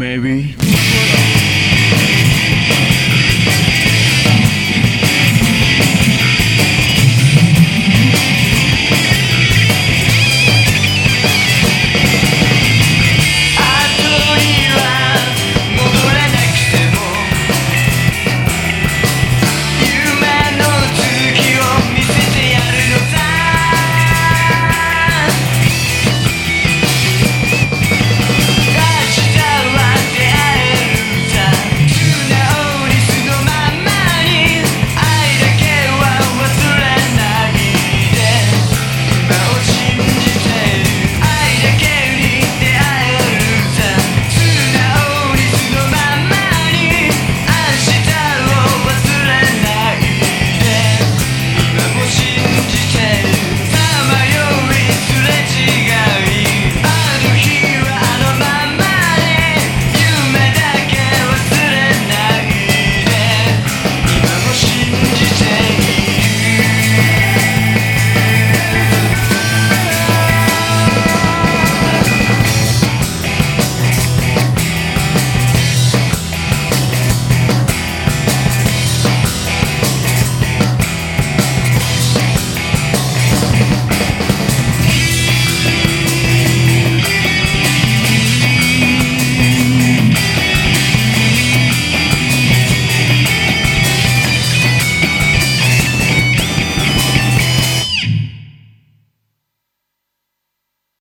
maybe.